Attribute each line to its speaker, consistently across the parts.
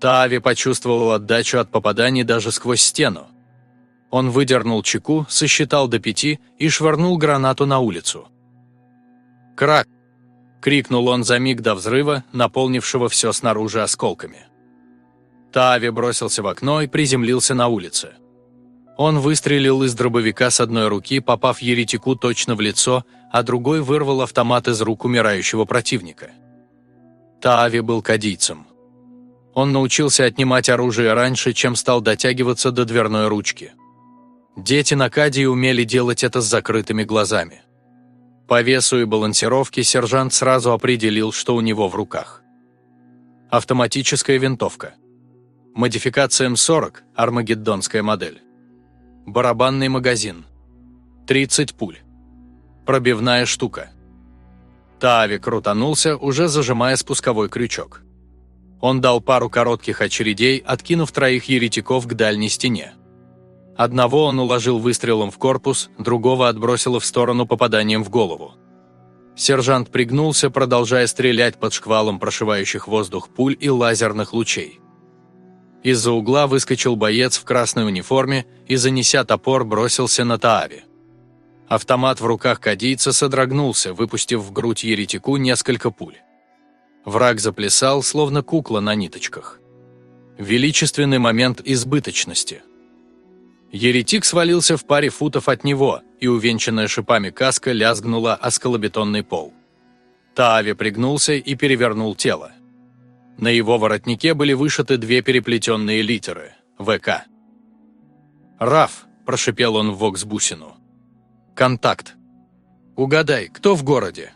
Speaker 1: Таави почувствовал отдачу от попаданий даже сквозь стену. Он выдернул чеку, сосчитал до пяти и швырнул гранату на улицу. «Крак!» – крикнул он за миг до взрыва, наполнившего все снаружи осколками. Таави бросился в окно и приземлился на улице. Он выстрелил из дробовика с одной руки, попав еретику точно в лицо, а другой вырвал автомат из рук умирающего противника. Таави был кадийцем. Он научился отнимать оружие раньше, чем стал дотягиваться до дверной ручки. Дети на Кадии умели делать это с закрытыми глазами. По весу и балансировке сержант сразу определил, что у него в руках. Автоматическая винтовка. Модификация М40, армагеддонская модель. Барабанный магазин. 30 пуль. Пробивная штука. Таави крутанулся, уже зажимая спусковой крючок. Он дал пару коротких очередей, откинув троих еретиков к дальней стене. Одного он уложил выстрелом в корпус, другого отбросило в сторону попаданием в голову. Сержант пригнулся, продолжая стрелять под шквалом прошивающих воздух пуль и лазерных лучей. Из-за угла выскочил боец в красной униформе и, занеся топор, бросился на Таави. Автомат в руках кадийца содрогнулся, выпустив в грудь еретику несколько пуль. Враг заплясал, словно кукла на ниточках. Величественный момент избыточности. Еретик свалился в паре футов от него, и увенчанная шипами каска лязгнула о скалобетонный пол. Таави пригнулся и перевернул тело. На его воротнике были вышиты две переплетенные литеры – ВК. «Раф», – прошипел он в воксбусину. «Контакт. Угадай, кто в городе?»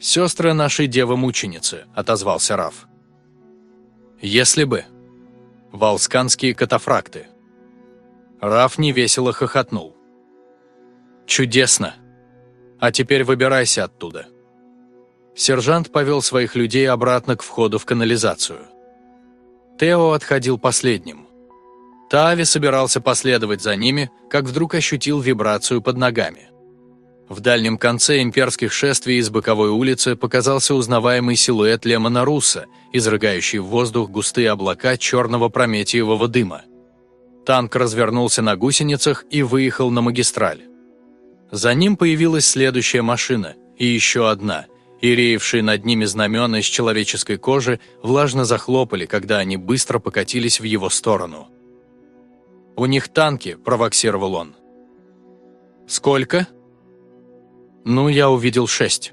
Speaker 1: «Сестры нашей девы-мученицы», – отозвался Раф. «Если бы». Волсканские катафракты. Раф невесело хохотнул. «Чудесно! А теперь выбирайся оттуда». Сержант повел своих людей обратно к входу в канализацию. Тео отходил последним. Тави собирался последовать за ними, как вдруг ощутил вибрацию под ногами. В дальнем конце имперских шествий из боковой улицы показался узнаваемый силуэт Лемона Русса, изрыгающий в воздух густые облака черного прометиевого дыма. Танк развернулся на гусеницах и выехал на магистраль. За ним появилась следующая машина, и еще одна – и реевшие над ними знамена из человеческой кожи влажно захлопали, когда они быстро покатились в его сторону. «У них танки», – провоксировал он. «Сколько?» «Ну, я увидел шесть».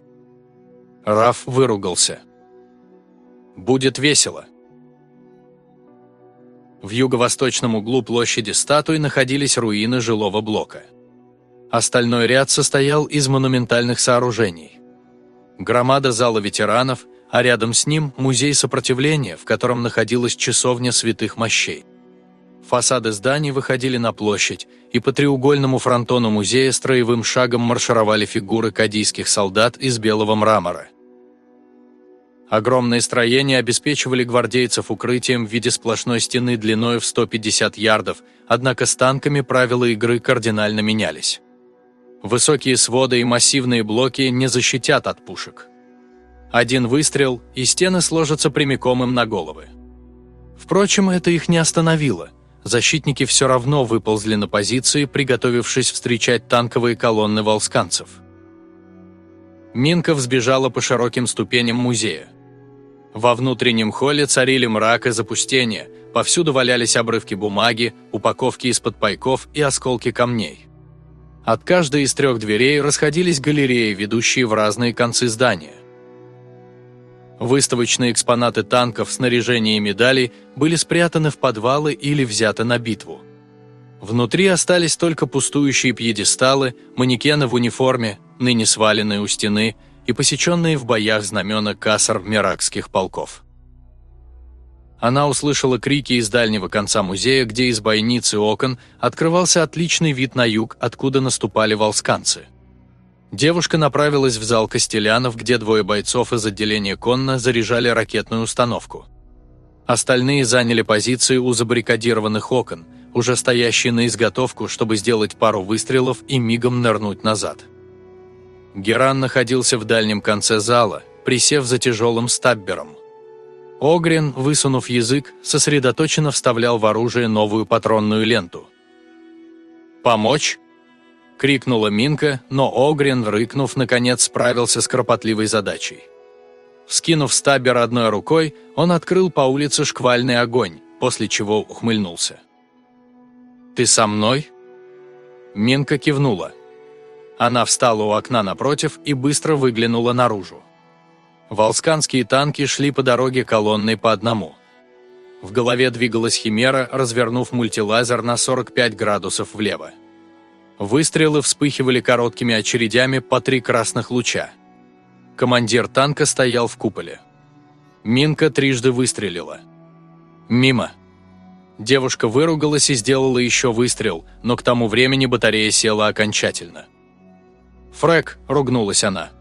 Speaker 1: Раф выругался. «Будет весело». В юго-восточном углу площади статуи находились руины жилого блока. Остальной ряд состоял из монументальных сооружений громада зала ветеранов, а рядом с ним музей сопротивления, в котором находилась часовня святых мощей. Фасады зданий выходили на площадь, и по треугольному фронтону музея строевым шагом маршировали фигуры кадийских солдат из белого мрамора. Огромные строения обеспечивали гвардейцев укрытием в виде сплошной стены длиной в 150 ярдов, однако с танками правила игры кардинально менялись. Высокие своды и массивные блоки не защитят от пушек. Один выстрел, и стены сложатся прямиком им на головы. Впрочем, это их не остановило. Защитники все равно выползли на позиции, приготовившись встречать танковые колонны волсканцев. Минка взбежала по широким ступеням музея. Во внутреннем холле царили мрак и запустение, повсюду валялись обрывки бумаги, упаковки из-под пайков и осколки камней. От каждой из трех дверей расходились галереи, ведущие в разные концы здания. Выставочные экспонаты танков, снаряжения и медалей были спрятаны в подвалы или взяты на битву. Внутри остались только пустующие пьедесталы, манекены в униформе, ныне сваленные у стены, и посеченные в боях знамена кассар меракских полков. Она услышала крики из дальнего конца музея, где из бойницы окон открывался отличный вид на юг, откуда наступали волсканцы. Девушка направилась в зал Костелянов, где двое бойцов из отделения конно заряжали ракетную установку. Остальные заняли позиции у забаррикадированных окон, уже стоящие на изготовку, чтобы сделать пару выстрелов и мигом нырнуть назад. Геран находился в дальнем конце зала, присев за тяжелым стаббером. Огрин, высунув язык, сосредоточенно вставлял в оружие новую патронную ленту. «Помочь?» – крикнула Минка, но Огрин, рыкнув, наконец справился с кропотливой задачей. Скинув стабер одной рукой, он открыл по улице шквальный огонь, после чего ухмыльнулся. «Ты со мной?» Минка кивнула. Она встала у окна напротив и быстро выглянула наружу. Волсканские танки шли по дороге колонной по одному. В голове двигалась Химера, развернув мультилазер на 45 градусов влево. Выстрелы вспыхивали короткими очередями по три красных луча. Командир танка стоял в куполе. Минка трижды выстрелила. Мимо. Девушка выругалась и сделала еще выстрел, но к тому времени батарея села окончательно. «Фрэк!» – ругнулась она.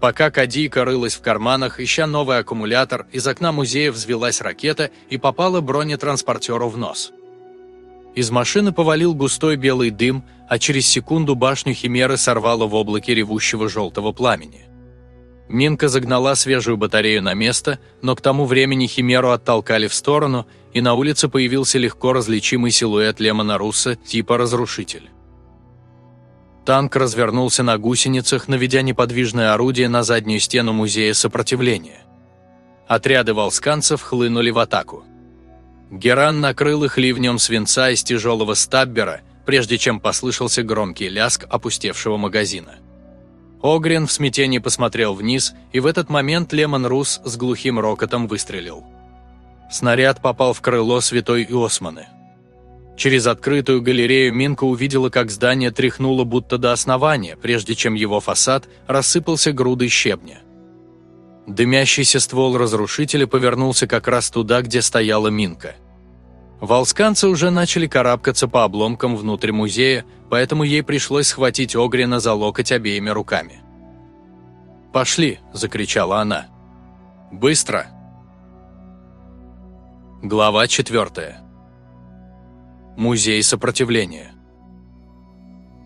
Speaker 1: Пока Кадийка рылась в карманах, ища новый аккумулятор, из окна музея взвелась ракета и попала бронетранспортеру в нос. Из машины повалил густой белый дым, а через секунду башню Химеры сорвало в облаке ревущего желтого пламени. Минка загнала свежую батарею на место, но к тому времени Химеру оттолкали в сторону, и на улице появился легко различимый силуэт Лемона Русса типа «Разрушитель». Танк развернулся на гусеницах, наведя неподвижное орудие на заднюю стену музея сопротивления. Отряды волсканцев хлынули в атаку. Геран накрыл их ливнем свинца из тяжелого стаббера, прежде чем послышался громкий ляск опустевшего магазина. Огрин в смятении посмотрел вниз, и в этот момент Лемон Рус с глухим рокотом выстрелил. Снаряд попал в крыло святой Иосманы. Через открытую галерею Минка увидела, как здание тряхнуло будто до основания, прежде чем его фасад рассыпался грудой щебня. Дымящийся ствол разрушителя повернулся как раз туда, где стояла Минка. Волсканцы уже начали карабкаться по обломкам внутрь музея, поэтому ей пришлось схватить Огрина за локоть обеими руками. «Пошли!» – закричала она. «Быстро!» Глава четвертая. Музей сопротивления.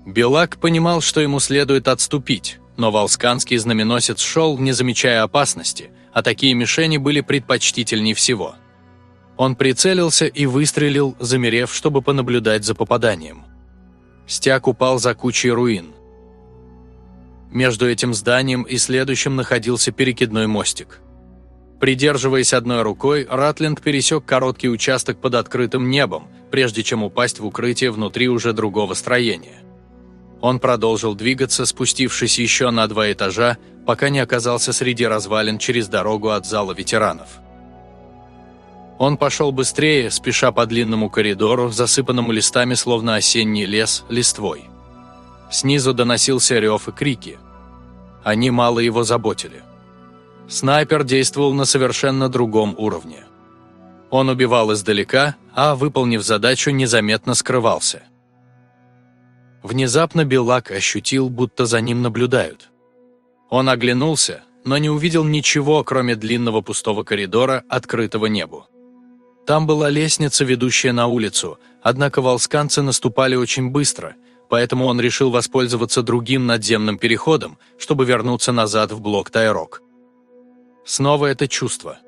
Speaker 1: Белак понимал, что ему следует отступить, но волсканский знаменосец шел, не замечая опасности, а такие мишени были предпочтительней всего. Он прицелился и выстрелил, замерев, чтобы понаблюдать за попаданием. Стяг упал за кучей руин. Между этим зданием и следующим находился перекидной мостик. Придерживаясь одной рукой, Ратлинг пересек короткий участок под открытым небом, прежде чем упасть в укрытие внутри уже другого строения. Он продолжил двигаться, спустившись еще на два этажа, пока не оказался среди развалин через дорогу от зала ветеранов. Он пошел быстрее, спеша по длинному коридору, засыпанному листами, словно осенний лес, листвой. Снизу доносился рев и крики. Они мало его заботили. Снайпер действовал на совершенно другом уровне. Он убивал издалека, а, выполнив задачу, незаметно скрывался. Внезапно Белак ощутил, будто за ним наблюдают. Он оглянулся, но не увидел ничего, кроме длинного пустого коридора, открытого небу. Там была лестница, ведущая на улицу, однако волсканцы наступали очень быстро, поэтому он решил воспользоваться другим надземным переходом, чтобы вернуться назад в блок Тайрок. Снова это чувство.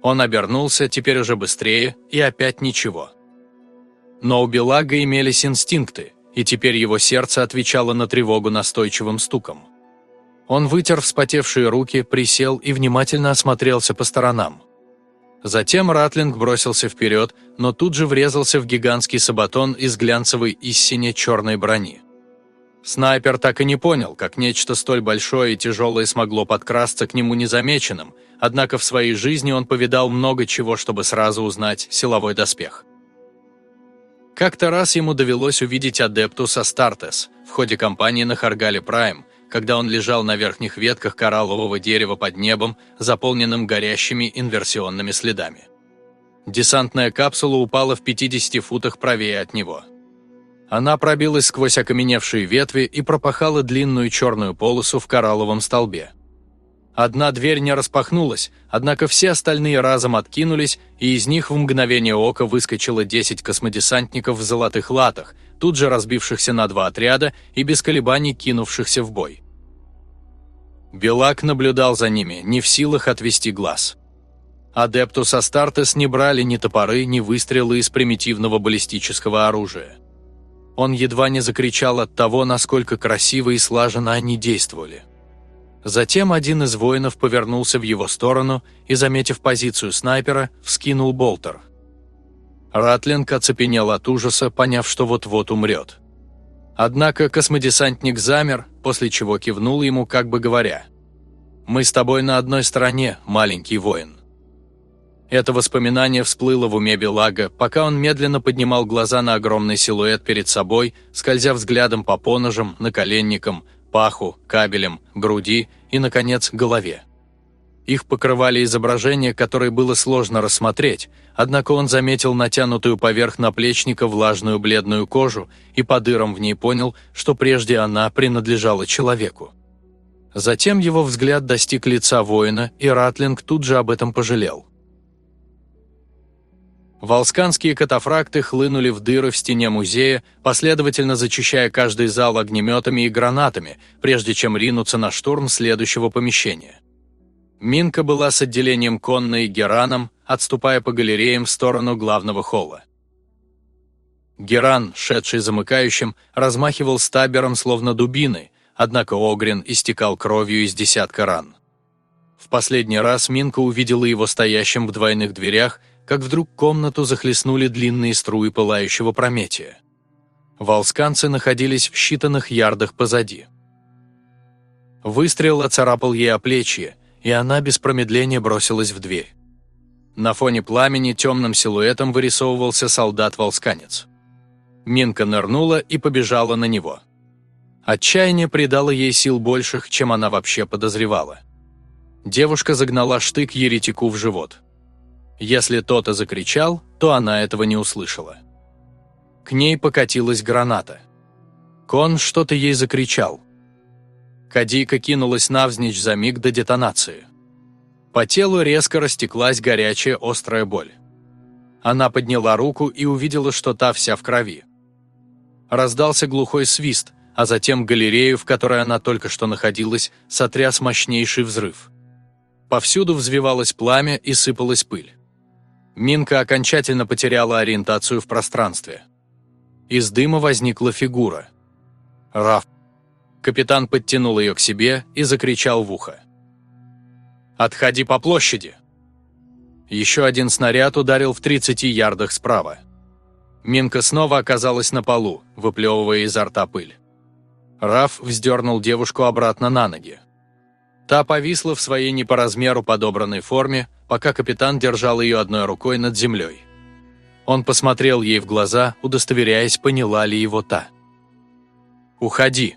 Speaker 1: Он обернулся, теперь уже быстрее, и опять ничего. Но у Белага имелись инстинкты, и теперь его сердце отвечало на тревогу настойчивым стуком. Он вытер вспотевшие руки, присел и внимательно осмотрелся по сторонам. Затем Ратлинг бросился вперед, но тут же врезался в гигантский сабатон из глянцевой иссиня-черной брони. Снайпер так и не понял, как нечто столь большое и тяжелое смогло подкрасться к нему незамеченным, однако в своей жизни он повидал много чего, чтобы сразу узнать силовой доспех. Как-то раз ему довелось увидеть Адептус Астартес в ходе кампании на Харгале Прайм, когда он лежал на верхних ветках кораллового дерева под небом, заполненным горящими инверсионными следами. Десантная капсула упала в 50 футах правее от него – она пробилась сквозь окаменевшие ветви и пропахала длинную черную полосу в коралловом столбе. Одна дверь не распахнулась, однако все остальные разом откинулись, и из них в мгновение ока выскочило 10 космодесантников в золотых латах, тут же разбившихся на два отряда и без колебаний кинувшихся в бой. Белак наблюдал за ними, не в силах отвести глаз. Адептус Астартес не брали ни топоры, ни выстрелы из примитивного баллистического оружия. Он едва не закричал от того, насколько красиво и слаженно они действовали. Затем один из воинов повернулся в его сторону и, заметив позицию снайпера, вскинул болтер. Ратлинг оцепенел от ужаса, поняв, что вот-вот умрет. Однако космодесантник замер, после чего кивнул ему, как бы говоря, «Мы с тобой на одной стороне, маленький воин». Это воспоминание всплыло в уме Белага, пока он медленно поднимал глаза на огромный силуэт перед собой, скользя взглядом по поножам, наколенникам, паху, кабелям, груди и, наконец, голове. Их покрывали изображения, которые было сложно рассмотреть, однако он заметил натянутую поверх наплечника влажную бледную кожу и по дырам в ней понял, что прежде она принадлежала человеку. Затем его взгляд достиг лица воина, и Ратлинг тут же об этом пожалел. Волсканские катафракты хлынули в дыры в стене музея, последовательно зачищая каждый зал огнеметами и гранатами, прежде чем ринуться на штурм следующего помещения. Минка была с отделением конной гераном, отступая по галереям в сторону главного холла. Геран, шедший замыкающим, размахивал стабером словно дубиной, однако Огрин истекал кровью из десятка ран. В последний раз Минка увидела его стоящим в двойных дверях – как вдруг комнату захлестнули длинные струи пылающего прометия. Волсканцы находились в считанных ярдах позади. Выстрел оцарапал ей оплечье, и она без промедления бросилась в дверь. На фоне пламени темным силуэтом вырисовывался солдат-волсканец. Минка нырнула и побежала на него. Отчаяние придало ей сил больших, чем она вообще подозревала. Девушка загнала штык еретику в живот – если тот и закричал, то она этого не услышала. К ней покатилась граната. Кон что-то ей закричал. Кадийка кинулась навзничь за миг до детонации. По телу резко растеклась горячая острая боль. Она подняла руку и увидела, что та вся в крови. Раздался глухой свист, а затем галерею, в которой она только что находилась, сотряс мощнейший взрыв. Повсюду взвивалось пламя и сыпалась пыль. Минка окончательно потеряла ориентацию в пространстве. Из дыма возникла фигура. Раф. Капитан подтянул ее к себе и закричал в ухо. «Отходи по площади!» Еще один снаряд ударил в 30 ярдах справа. Минка снова оказалась на полу, выплевывая изо рта пыль. Раф вздернул девушку обратно на ноги. Та повисла в своей не по размеру подобранной форме, пока капитан держал ее одной рукой над землей. Он посмотрел ей в глаза, удостоверяясь, поняла ли его та. «Уходи!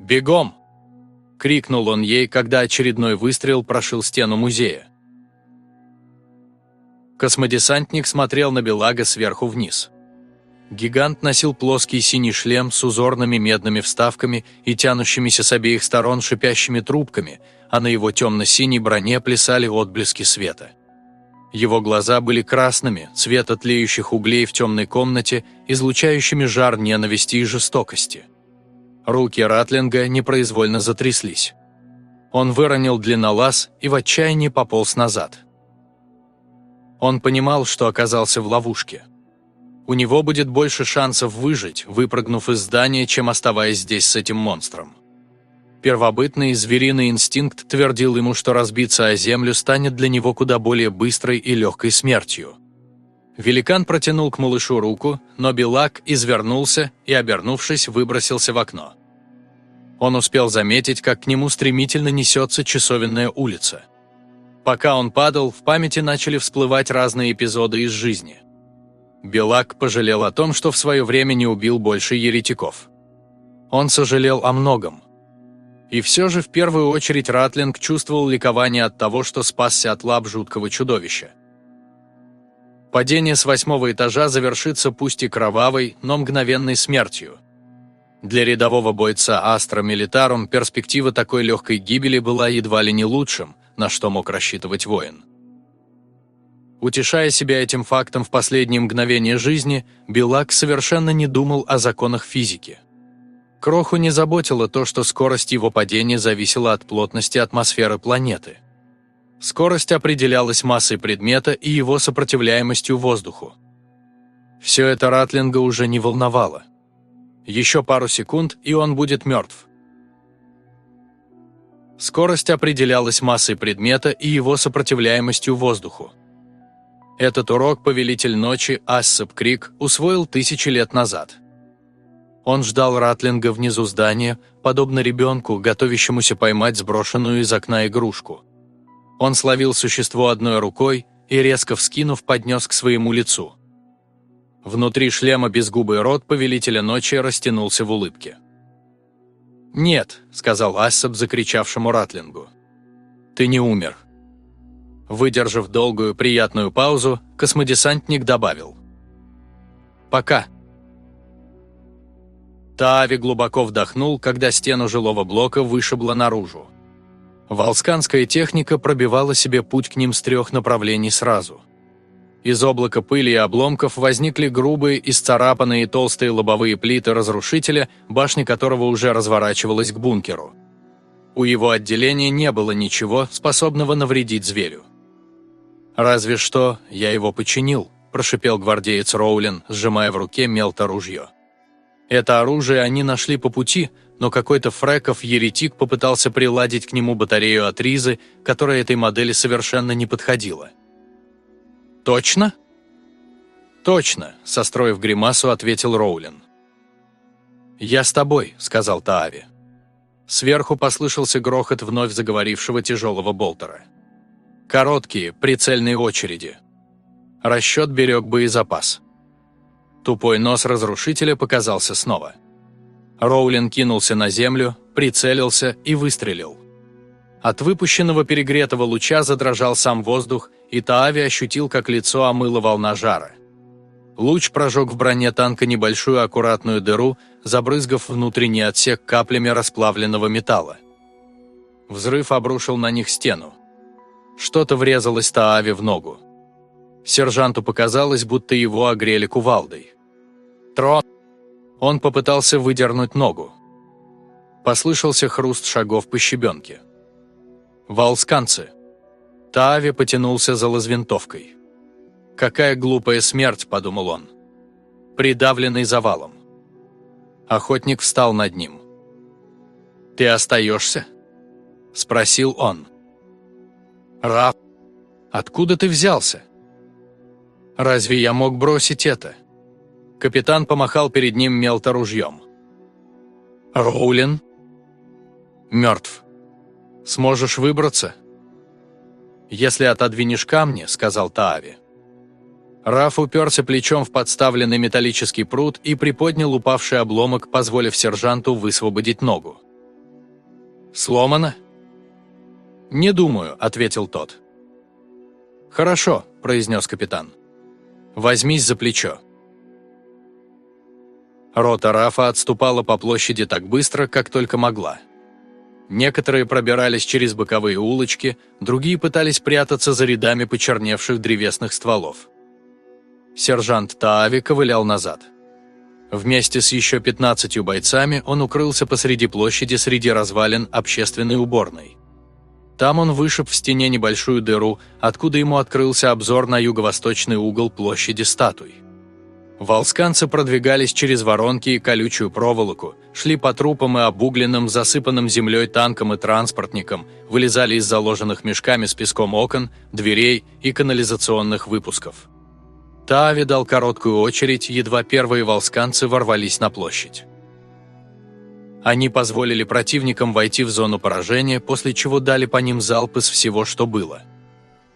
Speaker 1: Бегом!» – крикнул он ей, когда очередной выстрел прошил стену музея. Космодесантник смотрел на Белага сверху вниз. Гигант носил плоский синий шлем с узорными медными вставками и тянущимися с обеих сторон шипящими трубками, а на его темно-синей броне плясали отблески света. Его глаза были красными, цвета тлеющих углей в темной комнате, излучающими жар ненависти и жестокости. Руки Ратлинга непроизвольно затряслись. Он выронил длиннолаз и в отчаянии пополз назад. Он понимал, что оказался в ловушке – у него будет больше шансов выжить, выпрыгнув из здания, чем оставаясь здесь с этим монстром. Первобытный звериный инстинкт твердил ему, что разбиться о землю станет для него куда более быстрой и легкой смертью. Великан протянул к малышу руку, но Белак извернулся и, обернувшись, выбросился в окно. Он успел заметить, как к нему стремительно несется часовенная улица. Пока он падал, в памяти начали всплывать разные эпизоды из жизни. Белак пожалел о том, что в свое время не убил больше еретиков. Он сожалел о многом. И все же в первую очередь Ратлинг чувствовал ликование от того, что спасся от лап жуткого чудовища. Падение с восьмого этажа завершится пусть и кровавой, но мгновенной смертью. Для рядового бойца Астра Милитарум перспектива такой легкой гибели была едва ли не лучшим, на что мог рассчитывать воин. Утешая себя этим фактом в последние мгновения жизни, Белак совершенно не думал о законах физики. Кроху не заботило то, что скорость его падения зависела от плотности атмосферы планеты. Скорость определялась массой предмета и его сопротивляемостью воздуху. Все это Ратлинга уже не волновало. Еще пару секунд, и он будет мертв. Скорость определялась массой предмета и его сопротивляемостью воздуху. Этот урок Повелитель Ночи Ассеп Крик усвоил тысячи лет назад. Он ждал Ратлинга внизу здания, подобно ребенку, готовящемуся поймать сброшенную из окна игрушку. Он словил существо одной рукой и, резко вскинув, поднес к своему лицу. Внутри шлема безгубый рот Повелителя Ночи растянулся в улыбке. «Нет», — сказал Ассап закричавшему Ратлингу. «Ты не умер». Выдержав долгую приятную паузу, космодесантник добавил. «Пока». Таави глубоко вдохнул, когда стену жилого блока вышибло наружу. Волсканская техника пробивала себе путь к ним с трех направлений сразу. Из облака пыли и обломков возникли грубые, исцарапанные толстые лобовые плиты разрушителя, башня которого уже разворачивалась к бункеру. У его отделения не было ничего, способного навредить зверю. «Разве что я его починил», – прошипел гвардеец Роулин, сжимая в руке мелто-ружье. Это оружие они нашли по пути, но какой-то фреков еретик попытался приладить к нему батарею от Ризы, которая этой модели совершенно не подходила. «Точно?» «Точно», – состроив гримасу, ответил Роулин. «Я с тобой», – сказал Таави. Сверху послышался грохот вновь заговорившего тяжелого болтера. Короткие, прицельные очереди. Расчет берег боезапас. Тупой нос разрушителя показался снова. Роулин кинулся на землю, прицелился и выстрелил. От выпущенного перегретого луча задрожал сам воздух, и Таави ощутил, как лицо омыло волна жара. Луч прожег в броне танка небольшую аккуратную дыру, забрызгав внутренний отсек каплями расплавленного металла. Взрыв обрушил на них стену. Что-то врезалось Тааве в ногу. Сержанту показалось, будто его огрели кувалдой. «Трон!» Он попытался выдернуть ногу. Послышался хруст шагов по щебенке. «Волсканцы!» Таави потянулся за лазвинтовкой. «Какая глупая смерть!» – подумал он. Придавленный завалом. Охотник встал над ним. «Ты остаешься?» – спросил он. «Раф, откуда ты взялся?» «Разве я мог бросить это?» Капитан помахал перед ним мелторужьем. «Роулин?» «Мертв. Сможешь выбраться?» «Если отодвинешь камни», — сказал Таави. Раф уперся плечом в подставленный металлический пруд и приподнял упавший обломок, позволив сержанту высвободить ногу. «Сломано?» «Не думаю», — ответил тот. «Хорошо», — произнес капитан. «Возьмись за плечо». Рота Рафа отступала по площади так быстро, как только могла. Некоторые пробирались через боковые улочки, другие пытались прятаться за рядами почерневших древесных стволов. Сержант Таави ковылял назад. Вместе с еще 15 бойцами он укрылся посреди площади среди развалин общественной уборной. Там он вышиб в стене небольшую дыру, откуда ему открылся обзор на юго-восточный угол площади статуй. Волсканцы продвигались через воронки и колючую проволоку, шли по трупам и обугленным, засыпанным землей танкам и транспортникам, вылезали из заложенных мешками с песком окон, дверей и канализационных выпусков. Таави дал короткую очередь, едва первые волсканцы ворвались на площадь. Они позволили противникам войти в зону поражения, после чего дали по ним залп из всего, что было.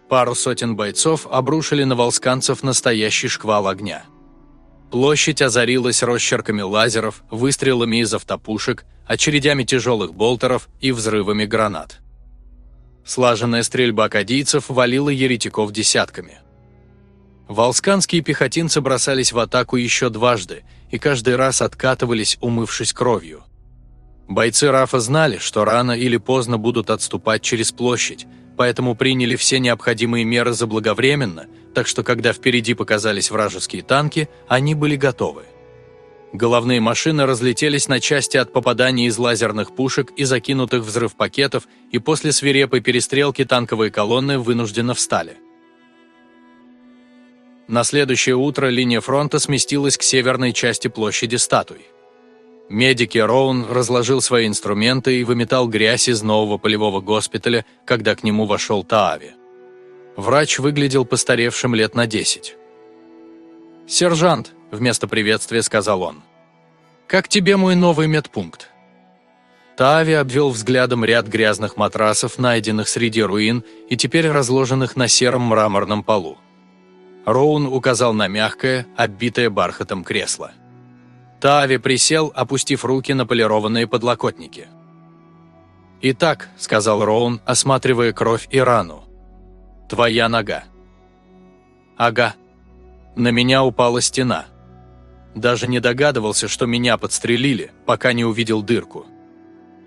Speaker 1: Пару сотен бойцов обрушили на волсканцев настоящий шквал огня. Площадь озарилась росчерками лазеров, выстрелами из автопушек, очередями тяжелых болтеров и взрывами гранат. Слаженная стрельба кадийцев валила еретиков десятками. Волсканские пехотинцы бросались в атаку еще дважды и каждый раз откатывались, умывшись кровью. Бойцы Рафа знали, что рано или поздно будут отступать через площадь, поэтому приняли все необходимые меры заблаговременно, так что когда впереди показались вражеские танки, они были готовы. Головные машины разлетелись на части от попаданий из лазерных пушек и закинутых взрыв пакетов, и после свирепой перестрелки танковые колонны вынужденно встали. На следующее утро линия фронта сместилась к северной части площади статуй. Медики Роун разложил свои инструменты и выметал грязь из нового полевого госпиталя, когда к нему вошел Таави. Врач выглядел постаревшим лет на десять. «Сержант», – вместо приветствия сказал он. «Как тебе мой новый медпункт?» Тави обвел взглядом ряд грязных матрасов, найденных среди руин и теперь разложенных на сером мраморном полу. Роун указал на мягкое, оббитое бархатом кресло. Тави присел, опустив руки на полированные подлокотники. «Итак», – сказал Роун, осматривая кровь и рану. «Твоя нога». «Ага». На меня упала стена. Даже не догадывался, что меня подстрелили, пока не увидел дырку.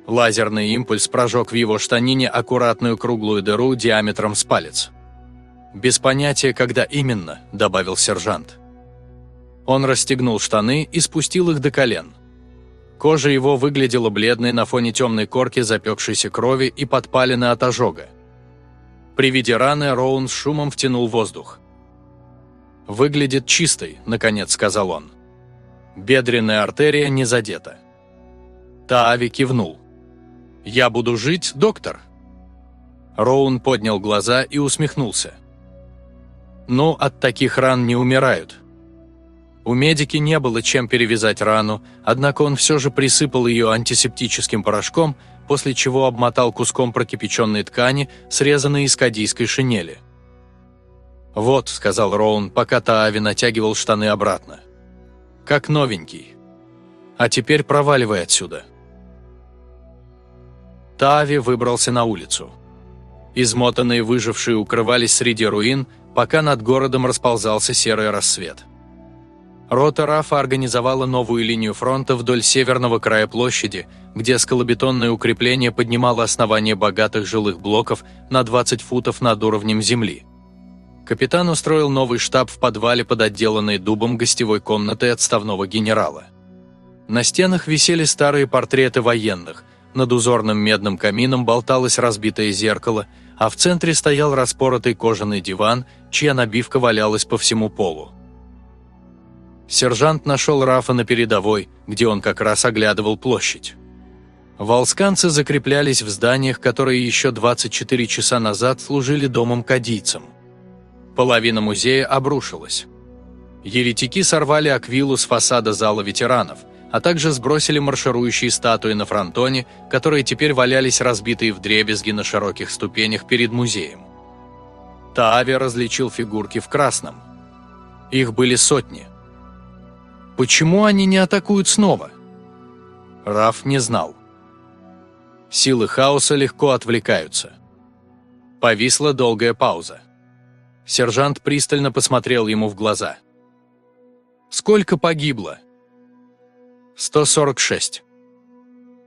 Speaker 1: Лазерный импульс прожег в его штанине аккуратную круглую дыру диаметром с палец. «Без понятия, когда именно», – добавил сержант. Он расстегнул штаны и спустил их до колен. Кожа его выглядела бледной на фоне темной корки запекшейся крови и подпалины от ожога. При виде раны Роун с шумом втянул воздух. «Выглядит чистой», – наконец сказал он. Бедренная артерия не задета. Таави кивнул. «Я буду жить, доктор?» Роун поднял глаза и усмехнулся. «Ну, от таких ран не умирают». У медики не было чем перевязать рану, однако он все же присыпал ее антисептическим порошком, после чего обмотал куском прокипяченной ткани, срезанной из кадийской шинели. «Вот», — сказал Роун, пока Таави натягивал штаны обратно как новенький. А теперь проваливай отсюда. Тави выбрался на улицу. Измотанные выжившие укрывались среди руин, пока над городом расползался серый рассвет. Рота Рафа организовала новую линию фронта вдоль северного края площади, где скалобетонное укрепление поднимало основание богатых жилых блоков на 20 футов над уровнем земли. Капитан устроил новый штаб в подвале под отделанной дубом гостевой комнатой отставного генерала. На стенах висели старые портреты военных, над узорным медным камином болталось разбитое зеркало, а в центре стоял распоротый кожаный диван, чья набивка валялась по всему полу. Сержант нашел Рафа на передовой, где он как раз оглядывал площадь. Волсканцы закреплялись в зданиях, которые еще 24 часа назад служили домом кадийцам. Половина музея обрушилась. Еретики сорвали аквилу с фасада зала ветеранов, а также сбросили марширующие статуи на фронтоне, которые теперь валялись разбитые в дребезги на широких ступенях перед музеем. Таави различил фигурки в красном. Их были сотни. Почему они не атакуют снова? Раф не знал. Силы хаоса легко отвлекаются. Повисла долгая пауза. Сержант пристально посмотрел ему в глаза. «Сколько погибло?» «146».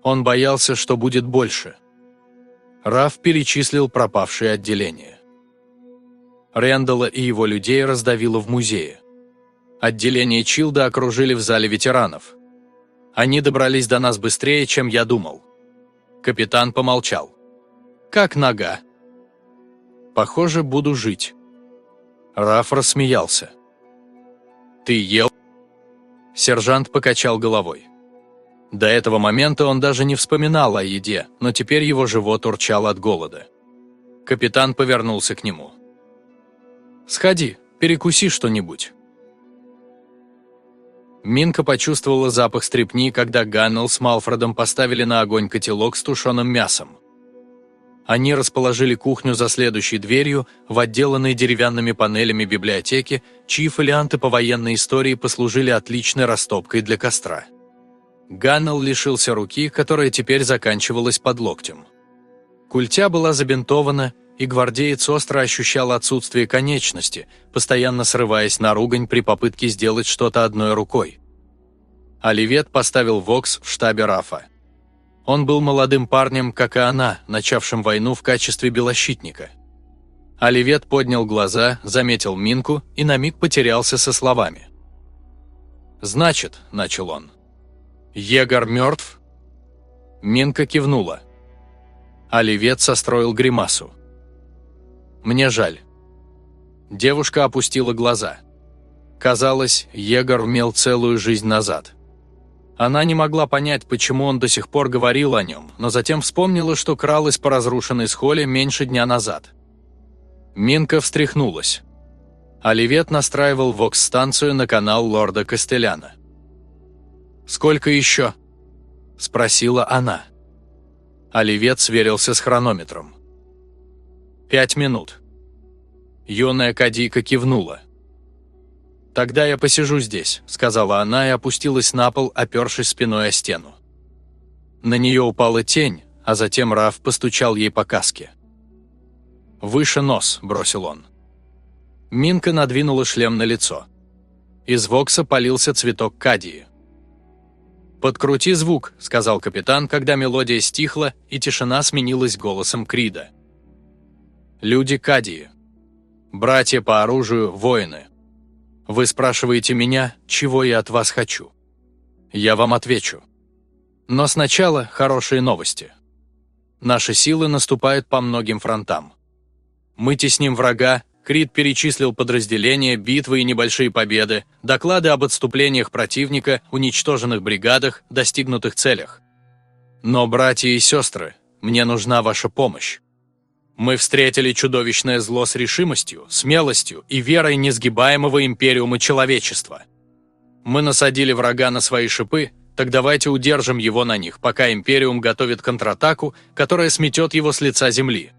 Speaker 1: Он боялся, что будет больше. Раф перечислил пропавшие отделения. Рэндалла и его людей раздавило в музее. Отделение Чилда окружили в зале ветеранов. Они добрались до нас быстрее, чем я думал. Капитан помолчал. «Как нога?» «Похоже, буду жить». Раф рассмеялся. «Ты ел?» Сержант покачал головой. До этого момента он даже не вспоминал о еде, но теперь его живот урчал от голода. Капитан повернулся к нему. «Сходи, перекуси что-нибудь». Минка почувствовала запах стрепни, когда Ганнел с Малфредом поставили на огонь котелок с тушеным мясом. Они расположили кухню за следующей дверью в отделанной деревянными панелями библиотеке, чьи фолианты по военной истории послужили отличной растопкой для костра. Ганнелл лишился руки, которая теперь заканчивалась под локтем. Культя была забинтована, и гвардеец остро ощущал отсутствие конечности, постоянно срываясь на ругань при попытке сделать что-то одной рукой. Оливет поставил Вокс в штабе Рафа. Он был молодым парнем, как и она, начавшим войну в качестве белощитника. Оливет поднял глаза, заметил Минку и на миг потерялся со словами. «Значит», – начал он, – «Егор мертв?» Минка кивнула. Оливет состроил гримасу. «Мне жаль». Девушка опустила глаза. Казалось, Егор умел целую жизнь назад. Она не могла понять, почему он до сих пор говорил о нем, но затем вспомнила, что кралась по разрушенной схоле меньше дня назад. Минка встряхнулась. Оливет настраивал вокс-станцию на канал лорда Костеляна. «Сколько еще?» – спросила она. Оливет сверился с хронометром. «Пять минут». Юная Кадийка кивнула. «Тогда я посижу здесь», – сказала она и опустилась на пол, опершись спиной о стену. На нее упала тень, а затем Раф постучал ей по каске. «Выше нос», – бросил он. Минка надвинула шлем на лицо. Из вокса полился цветок кадии. «Подкрути звук», – сказал капитан, когда мелодия стихла, и тишина сменилась голосом Крида. «Люди Кадии. Братья по оружию, воины. Вы спрашиваете меня, чего я от вас хочу. Я вам отвечу. Но сначала хорошие новости. Наши силы наступают по многим фронтам. Мы тесним врага, Крит перечислил подразделения, битвы и небольшие победы, доклады об отступлениях противника, уничтоженных бригадах, достигнутых целях. Но, братья и сестры, мне нужна ваша помощь. Мы встретили чудовищное зло с решимостью, смелостью и верой несгибаемого империума человечества. Мы насадили врага на свои шипы, так давайте удержим его на них, пока Империум готовит контратаку, которая сметет его с лица земли.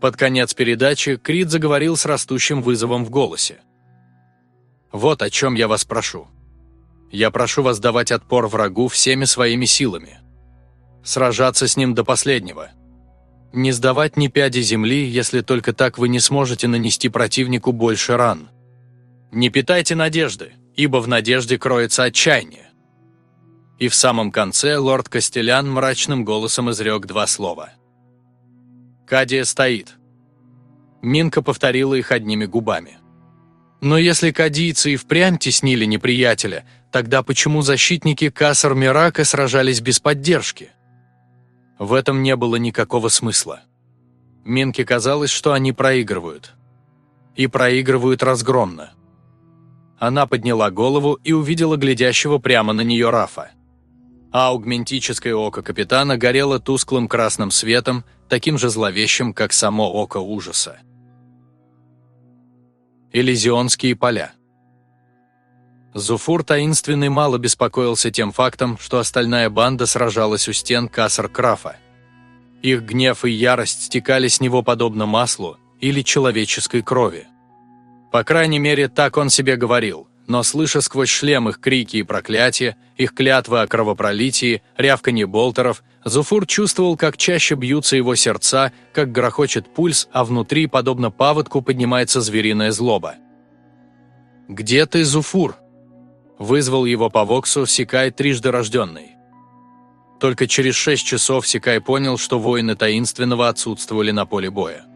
Speaker 1: Под конец передачи Крид заговорил с растущим вызовом в голосе. «Вот о чем я вас прошу. Я прошу вас давать отпор врагу всеми своими силами. Сражаться с ним до последнего. Не сдавать ни пяди земли, если только так вы не сможете нанести противнику больше ран. Не питайте надежды, ибо в надежде кроется отчаяние». И в самом конце лорд Костелян мрачным голосом изрек два слова – Кадия стоит». Минка повторила их одними губами. «Но если кадийцы и впрямь теснили неприятеля, тогда почему защитники Касар Мирака сражались без поддержки?» В этом не было никакого смысла. Минке казалось, что они проигрывают. И проигрывают разгромно. Она подняла голову и увидела глядящего прямо на нее Рафа а аугментическое око капитана горело тусклым красным светом, таким же зловещим, как само око ужаса. Элизионские поля Зуфур таинственный мало беспокоился тем фактом, что остальная банда сражалась у стен Касар-Крафа. Их гнев и ярость стекали с него подобно маслу или человеческой крови. По крайней мере, так он себе говорил, но слыша сквозь шлем их крики и проклятия, их клятвы о кровопролитии, рявканье болтеров, Зуфур чувствовал, как чаще бьются его сердца, как грохочет пульс, а внутри, подобно паводку, поднимается звериная злоба. «Где ты, Зуфур?» Вызвал его по Воксу Сикай трижды рожденный. Только через шесть часов Сикай понял, что воины таинственного отсутствовали на поле боя.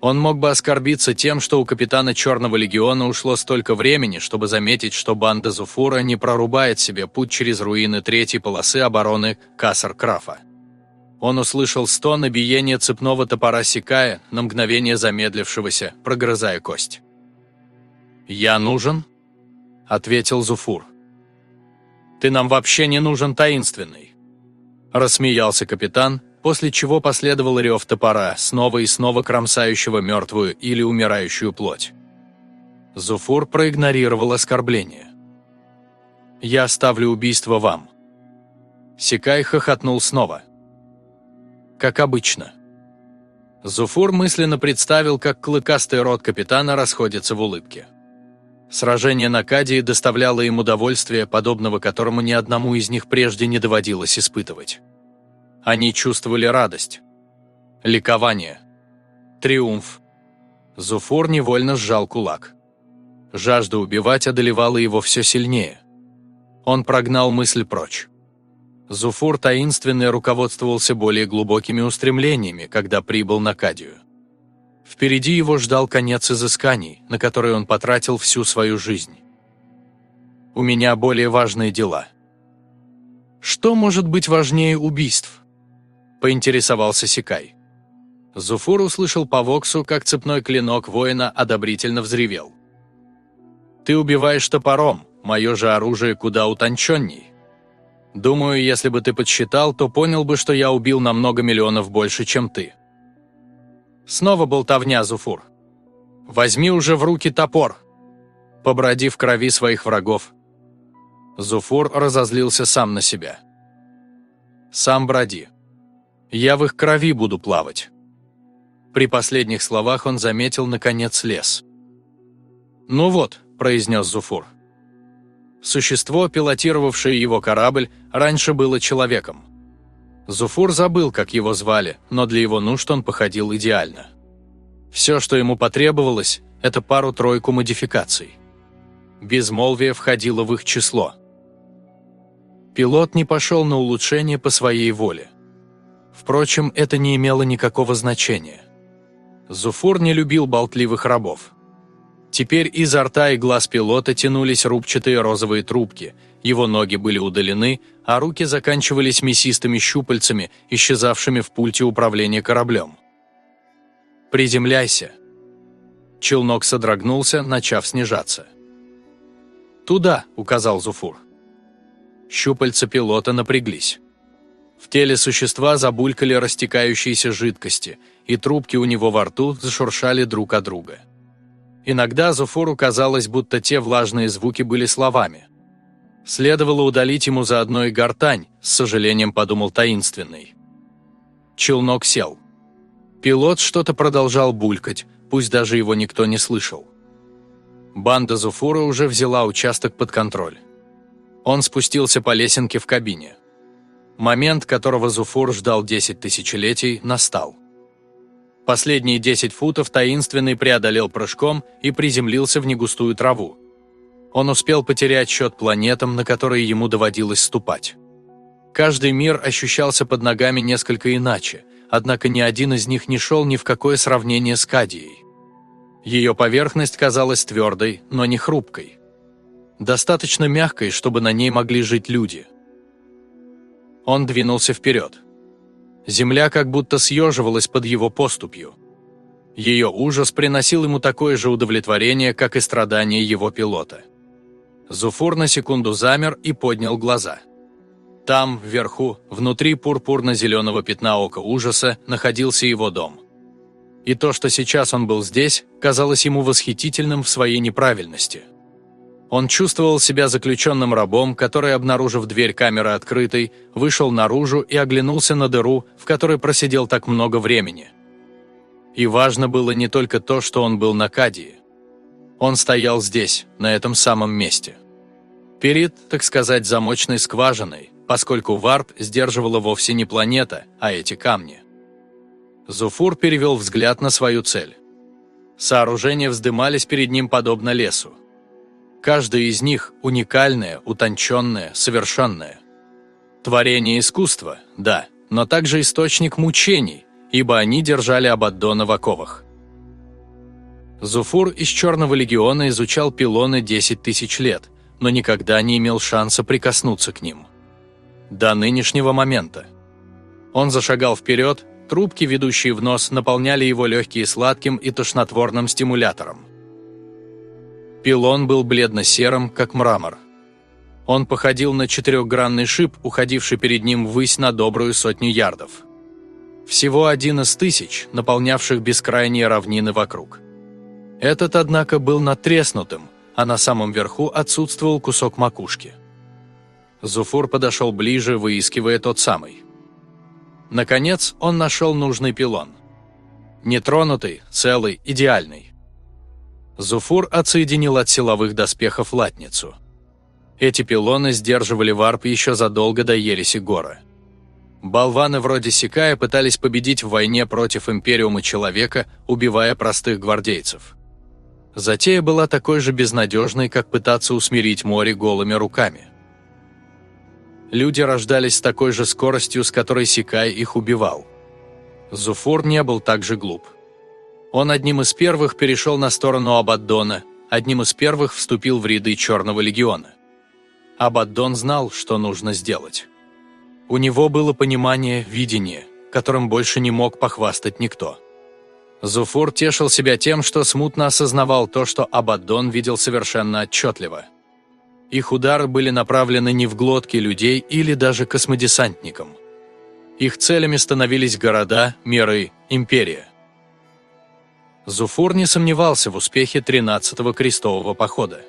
Speaker 1: Он мог бы оскорбиться тем, что у капитана Черного легиона ушло столько времени, чтобы заметить, что банда Зуфура не прорубает себе путь через руины третьей полосы обороны Кассар-Крафа. Он услышал стон и биение цепного топора Сикая, на мгновение замедлившегося, прогрызая кость. «Я нужен?» – ответил Зуфур. «Ты нам вообще не нужен таинственный!» Рассмеялся капитан, после чего последовал рев топора, снова и снова кромсающего мертвую или умирающую плоть. Зуфур проигнорировал оскорбление. «Я оставлю убийство вам». Сикай хохотнул снова. «Как обычно». Зуфур мысленно представил, как клыкастый рот капитана расходится в улыбке. Сражение на Кадии доставляло им удовольствие, подобного которому ни одному из них прежде не доводилось испытывать. Они чувствовали радость, ликование, триумф. Зуфор невольно сжал кулак. Жажда убивать одолевала его все сильнее. Он прогнал мысль прочь. Зуфур таинственно руководствовался более глубокими устремлениями, когда прибыл на Кадию. Впереди его ждал конец изысканий, на которые он потратил всю свою жизнь. У меня более важные дела». «Что может быть важнее убийств?» – поинтересовался Сикай. Зуфур услышал по Воксу, как цепной клинок воина одобрительно взревел. «Ты убиваешь топором, мое же оружие куда утонченней. Думаю, если бы ты подсчитал, то понял бы, что я убил на много миллионов больше, чем ты». Снова болтовня, Зуфур. «Возьми уже в руки топор!» Поброди в крови своих врагов. Зуфур разозлился сам на себя. «Сам броди. Я в их крови буду плавать». При последних словах он заметил, наконец, лес. «Ну вот», – произнес Зуфур. Существо, пилотировавшее его корабль, раньше было человеком. Зуфур забыл, как его звали, но для его нужд он походил идеально. Все, что ему потребовалось, это пару-тройку модификаций. Безмолвие входило в их число. Пилот не пошел на улучшение по своей воле. Впрочем, это не имело никакого значения. Зуфур не любил болтливых рабов. Теперь изо рта и глаз пилота тянулись рубчатые розовые трубки, его ноги были удалены, а руки заканчивались мясистыми щупальцами, исчезавшими в пульте управления кораблем. «Приземляйся!» Челнок содрогнулся, начав снижаться. «Туда!» – указал Зуфур. Щупальца пилота напряглись. В теле существа забулькали растекающиеся жидкости, и трубки у него во рту зашуршали друг от друга. Иногда Зуфору казалось, будто те влажные звуки были словами. Следовало удалить ему заодно и гортань, с сожалением подумал таинственный. Челнок сел. Пилот что-то продолжал булькать, пусть даже его никто не слышал. Банда Зуфура уже взяла участок под контроль. Он спустился по лесенке в кабине. Момент, которого Зуфур ждал 10 тысячелетий, настал. Последние 10 футов таинственный преодолел прыжком и приземлился в негустую траву. Он успел потерять счет планетам, на которые ему доводилось ступать. Каждый мир ощущался под ногами несколько иначе, однако ни один из них не шел ни в какое сравнение с Кадией. Ее поверхность казалась твердой, но не хрупкой. Достаточно мягкой, чтобы на ней могли жить люди. Он двинулся вперед. Земля как будто съеживалась под его поступью. Ее ужас приносил ему такое же удовлетворение, как и страдания его пилота. Зуфур на секунду замер и поднял глаза. Там, вверху, внутри пурпурно-зеленого пятна ока ужаса, находился его дом. И то, что сейчас он был здесь, казалось ему восхитительным в своей неправильности – он чувствовал себя заключенным рабом, который, обнаружив дверь камеры открытой, вышел наружу и оглянулся на дыру, в которой просидел так много времени. И важно было не только то, что он был на Кадии. Он стоял здесь, на этом самом месте. Перед, так сказать, замочной скважиной, поскольку варп сдерживала вовсе не планета, а эти камни. Зуфур перевел взгляд на свою цель. Сооружения вздымались перед ним подобно лесу. Каждая из них уникальная, утонченная, совершенная. Творение искусства, да, но также источник мучений, ибо они держали Абаддона в оковах. Зуфур из Черного легиона изучал пилоны 10 тысяч лет, но никогда не имел шанса прикоснуться к ним. До нынешнего момента. Он зашагал вперед, трубки, ведущие в нос, наполняли его легкие сладким и тошнотворным стимулятором. Пилон был бледно-серым, как мрамор. Он походил на четырехгранный шип, уходивший перед ним ввысь на добрую сотню ярдов. Всего один из тысяч, наполнявших бескрайние равнины вокруг. Этот, однако, был натреснутым, а на самом верху отсутствовал кусок макушки. Зуфур подошел ближе, выискивая тот самый. Наконец, он нашел нужный пилон. Нетронутый, целый, идеальный. Зуфур отсоединил от силовых доспехов латницу. Эти пилоны сдерживали варп еще задолго до ереси Гора. Болваны вроде Сикая пытались победить в войне против Империума Человека, убивая простых гвардейцев. Затея была такой же безнадежной, как пытаться усмирить море голыми руками. Люди рождались с такой же скоростью, с которой Сикай их убивал. Зуфур не был так же глуп. Он одним из первых перешел на сторону Абаддона, одним из первых вступил в ряды Черного легиона. Абаддон знал, что нужно сделать. У него было понимание, видение, которым больше не мог похвастать никто. Зуфур тешил себя тем, что смутно осознавал то, что Абаддон видел совершенно отчетливо. Их удары были направлены не в глотки людей или даже космодесантникам. Их целями становились города, миры, империя. Зуфур не сомневался в успехе 13-го крестового похода.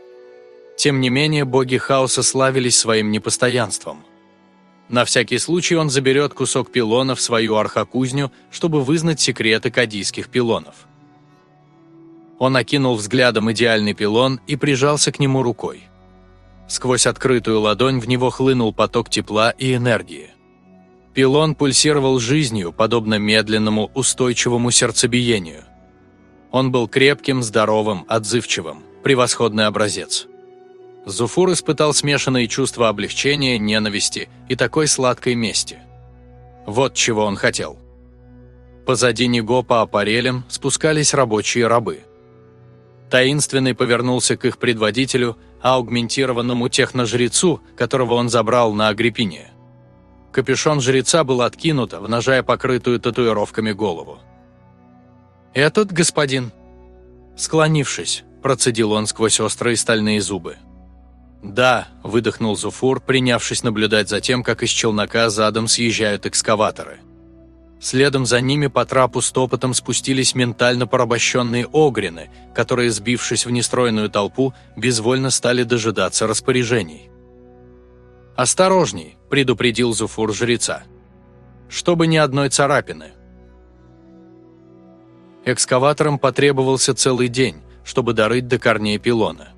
Speaker 1: Тем не менее, боги хаоса славились своим непостоянством. На всякий случай он заберет кусок пилона в свою архакузню, чтобы вызнать секреты кадийских пилонов. Он окинул взглядом идеальный пилон и прижался к нему рукой. Сквозь открытую ладонь в него хлынул поток тепла и энергии. Пилон пульсировал жизнью, подобно медленному, устойчивому сердцебиению. Он был крепким, здоровым, отзывчивым, превосходный образец. Зуфур испытал смешанные чувства облегчения, ненависти и такой сладкой мести. Вот чего он хотел. Позади него по аппарелям спускались рабочие рабы. Таинственный повернулся к их предводителю, аугментированному техножрецу, которого он забрал на Агриппине. Капюшон жреца был откинут, обнажая покрытую татуировками голову. «Этот господин?» Склонившись, процедил он сквозь острые стальные зубы. «Да», – выдохнул Зуфур, принявшись наблюдать за тем, как из челнока задом съезжают экскаваторы. Следом за ними по трапу стопотом спустились ментально порабощенные огрины, которые, сбившись в нестроенную толпу, безвольно стали дожидаться распоряжений. «Осторожней», – предупредил Зуфур жреца. «Чтобы ни одной царапины». Экскаваторам потребовался целый день, чтобы дорыть до корней пилона.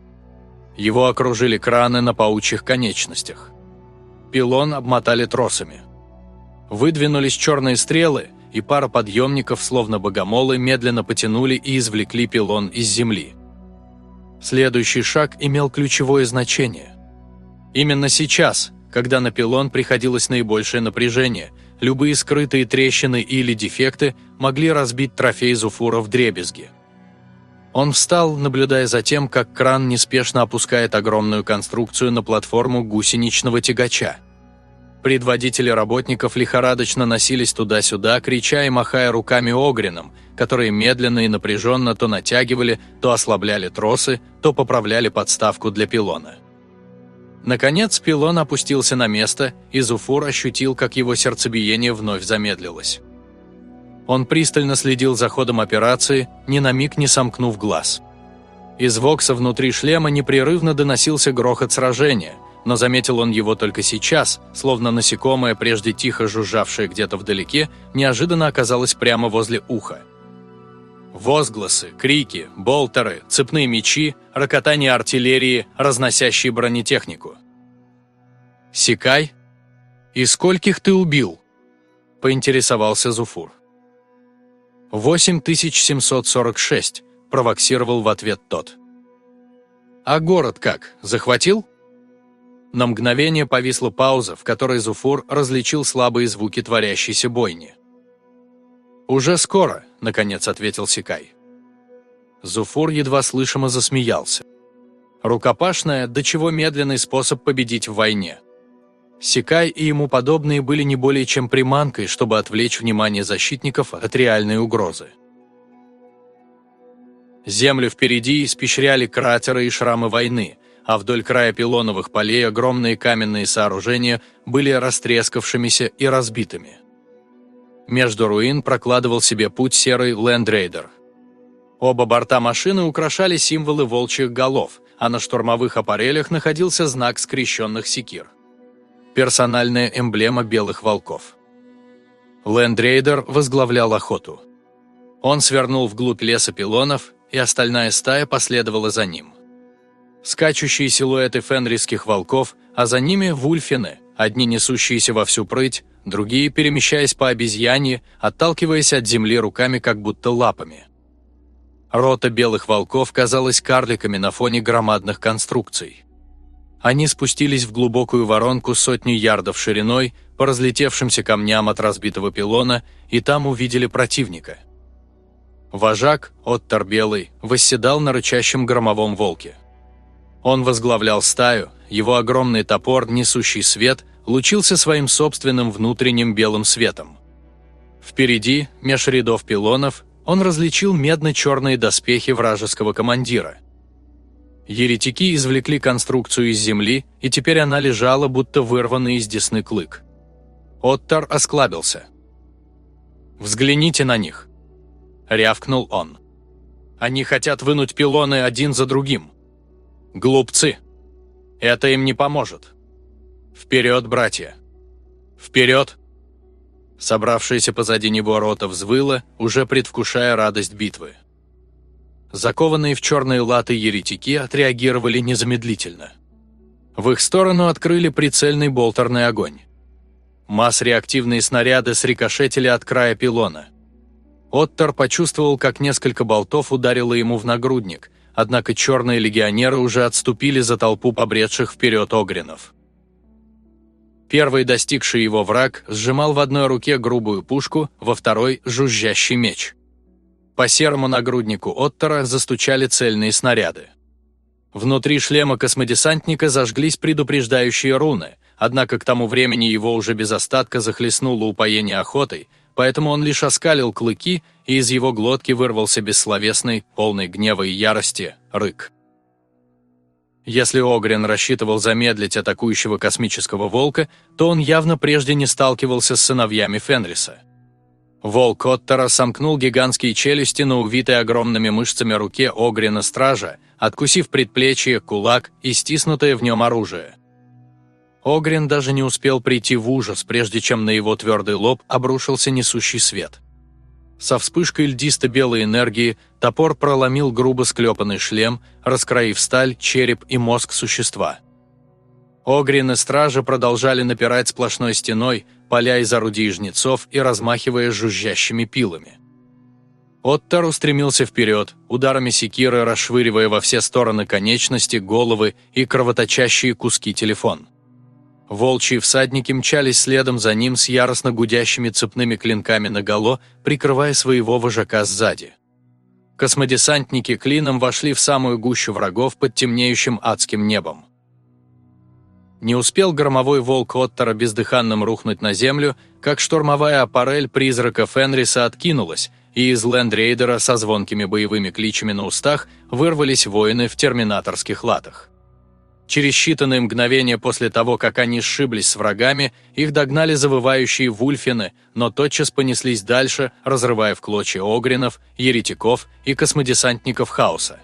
Speaker 1: Его окружили краны на паучьих конечностях. Пилон обмотали тросами. Выдвинулись черные стрелы, и пара подъемников, словно богомолы, медленно потянули и извлекли пилон из земли. Следующий шаг имел ключевое значение. Именно сейчас, когда на пилон приходилось наибольшее напряжение, любые скрытые трещины или дефекты могли разбить трофей Зуфура в дребезги – он встал, наблюдая за тем, как кран неспешно опускает огромную конструкцию на платформу гусеничного тягача. Предводители работников лихорадочно носились туда-сюда, крича и махая руками огрином, которые медленно и напряженно то натягивали, то ослабляли тросы, то поправляли подставку для пилона. Наконец пилон опустился на место, и Зуфур ощутил, как его сердцебиение вновь замедлилось. Он пристально следил за ходом операции, ни на миг не сомкнув глаз. Из вокса внутри шлема непрерывно доносился грохот сражения, но заметил он его только сейчас, словно насекомое, прежде тихо жужжавшее где-то вдалеке, неожиданно оказалось прямо возле уха. Возгласы, крики, болтеры, цепные мечи, рокотание артиллерии, разносящие бронетехнику. «Сикай? И скольких ты убил?» – поинтересовался Зуфур. 8746», – провоксировал в ответ тот. «А город как, захватил?» На мгновение повисла пауза, в которой Зуфур различил слабые звуки творящейся бойни. «Уже скоро», – наконец ответил Сикай. Зуфур едва слышимо засмеялся. Рукопашная, до чего медленный способ победить в войне – Сикай и ему подобные были не более чем приманкой, чтобы отвлечь внимание защитников от реальной угрозы. Землю впереди испещряли кратеры и шрамы войны, а вдоль края пилоновых полей огромные каменные сооружения были растрескавшимися и разбитыми. Между руин прокладывал себе путь серый лендрейдер. Оба борта машины украшали символы волчьих голов, а на штурмовых аппарелях находился знак скрещенных секир персональная эмблема белых волков. Лендрейдер возглавлял охоту. Он свернул вглубь леса пилонов, и остальная стая последовала за ним. Скачущие силуэты фенрисских волков, а за ними вульфины, одни несущиеся во всю прыть, другие перемещаясь по обезьяне, отталкиваясь от земли руками, как будто лапами. Рота белых волков казалась карликами на фоне громадных конструкций. Они спустились в глубокую воронку сотни ярдов шириной по разлетевшимся камням от разбитого пилона и там увидели противника. Вожак, Оттор Белый, восседал на рычащем громовом волке. Он возглавлял стаю, его огромный топор, несущий свет, лучился своим собственным внутренним белым светом. Впереди, меж рядов пилонов, он различил медно-черные доспехи вражеского командира. Еретики извлекли конструкцию из земли, и теперь она лежала, будто вырванный из десны клык. Оттар осклабился. «Взгляните на них!» – рявкнул он. «Они хотят вынуть пилоны один за другим. Глупцы! Это им не поможет. Вперед, братья! Вперед!» Собравшаяся позади него рота взвыла, уже предвкушая радость битвы. Закованные в черные латы еретики отреагировали незамедлительно. В их сторону открыли прицельный болтерный огонь. Масс-реактивные снаряды срикошетили от края пилона. Оттор почувствовал, как несколько болтов ударило ему в нагрудник, однако черные легионеры уже отступили за толпу побредших вперед огринов. Первый достигший его враг сжимал в одной руке грубую пушку, во второй – жужжащий меч. По серому нагруднику Оттора застучали цельные снаряды. Внутри шлема космодесантника зажглись предупреждающие руны, однако к тому времени его уже без остатка захлестнуло упоение охотой, поэтому он лишь оскалил клыки, и из его глотки вырвался бессловесный, полный гнева и ярости, рык. Если Огрен рассчитывал замедлить атакующего космического волка, то он явно прежде не сталкивался с сыновьями Фенриса. Волк Оттера сомкнул гигантские челюсти на увитой огромными мышцами руке Огрена Стража, откусив предплечье, кулак и стиснутое в нем оружие. Огрен даже не успел прийти в ужас, прежде чем на его твердый лоб обрушился несущий свет. Со вспышкой льдисто-белой энергии топор проломил грубо склепанный шлем, раскроив сталь, череп и мозг существа. Огрин и стражи продолжали напирать сплошной стеной, поля из орудий жнецов и размахивая жужжащими пилами. Оттар устремился вперед, ударами секиры расшвыривая во все стороны конечности, головы и кровоточащие куски телефон. Волчьи всадники мчались следом за ним с яростно гудящими цепными клинками наголо, прикрывая своего вожака сзади. Космодесантники клином вошли в самую гущу врагов под темнеющим адским небом. Не успел громовой волк Оттера бездыханным рухнуть на землю, как штурмовая аппарель призрака Фенриса откинулась, и из лендрейдера со звонкими боевыми кличами на устах вырвались воины в терминаторских латах. Через считанные мгновения после того, как они сшиблись с врагами, их догнали завывающие вульфины, но тотчас понеслись дальше, разрывая в клочья огринов, еретиков и космодесантников хаоса.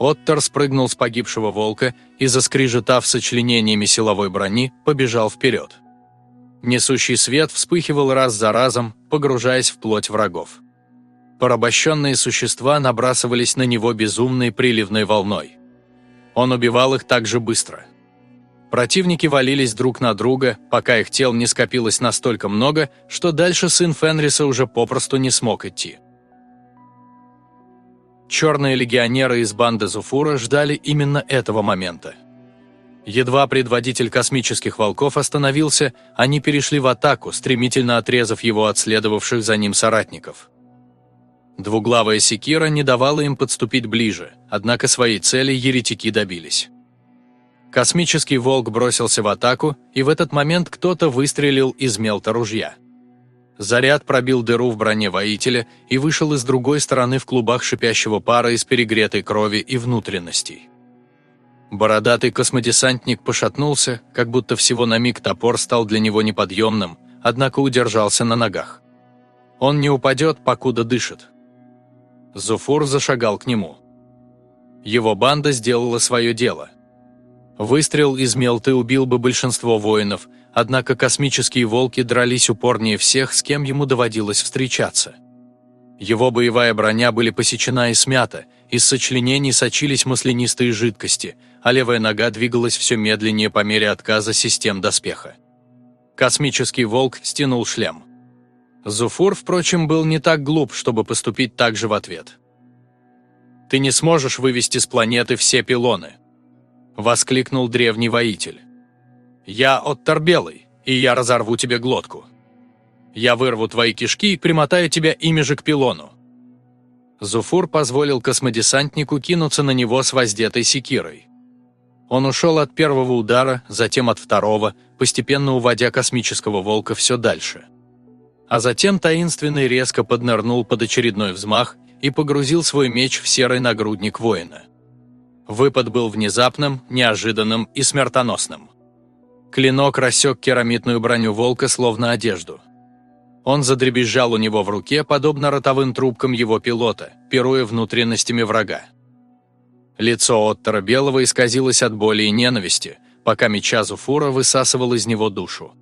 Speaker 1: Оттер спрыгнул с погибшего волка и, заскрежетав сочленениями силовой брони, побежал вперед. Несущий свет вспыхивал раз за разом, погружаясь в плоть врагов. Порабощенные существа набрасывались на него безумной приливной волной. Он убивал их так же быстро. Противники валились друг на друга, пока их тел не скопилось настолько много, что дальше сын Фенриса уже попросту не смог идти. Черные легионеры из банды Зуфура ждали именно этого момента. Едва предводитель космических волков остановился, они перешли в атаку, стремительно отрезав его от следовавших за ним соратников. Двуглавая секира не давала им подступить ближе, однако своей цели еретики добились. Космический волк бросился в атаку, и в этот момент кто-то выстрелил из мелта ружья. Заряд пробил дыру в броне воителя и вышел из другой стороны в клубах шипящего пара из перегретой крови и внутренностей. Бородатый космодесантник пошатнулся, как будто всего на миг топор стал для него неподъемным, однако удержался на ногах. Он не упадет, покуда дышит. Зуфур зашагал к нему. Его банда сделала свое дело. Выстрел из мелты убил бы большинство воинов, однако космические волки дрались упорнее всех, с кем ему доводилось встречаться. Его боевая броня были посечена и смята, из сочленений сочились маслянистые жидкости, а левая нога двигалась все медленнее по мере отказа систем доспеха. Космический волк стянул шлем. Зуфур, впрочем, был не так глуп, чтобы поступить так же в ответ. «Ты не сможешь вывести с планеты все пилоны», — воскликнул древний воитель. «Я Оттар Белый, и я разорву тебе глотку. Я вырву твои кишки и примотаю тебя ими же к пилону». Зуфур позволил космодесантнику кинуться на него с воздетой секирой. Он ушел от первого удара, затем от второго, постепенно уводя космического волка все дальше. А затем таинственный резко поднырнул под очередной взмах и погрузил свой меч в серый нагрудник воина. Выпад был внезапным, неожиданным и смертоносным. Клинок рассек керамитную броню волка словно одежду – он задребезжал у него в руке, подобно ротовым трубкам его пилота, пируя внутренностями врага. Лицо Оттера Белого исказилось от боли и ненависти, пока меча Зуфура высасывал из него душу.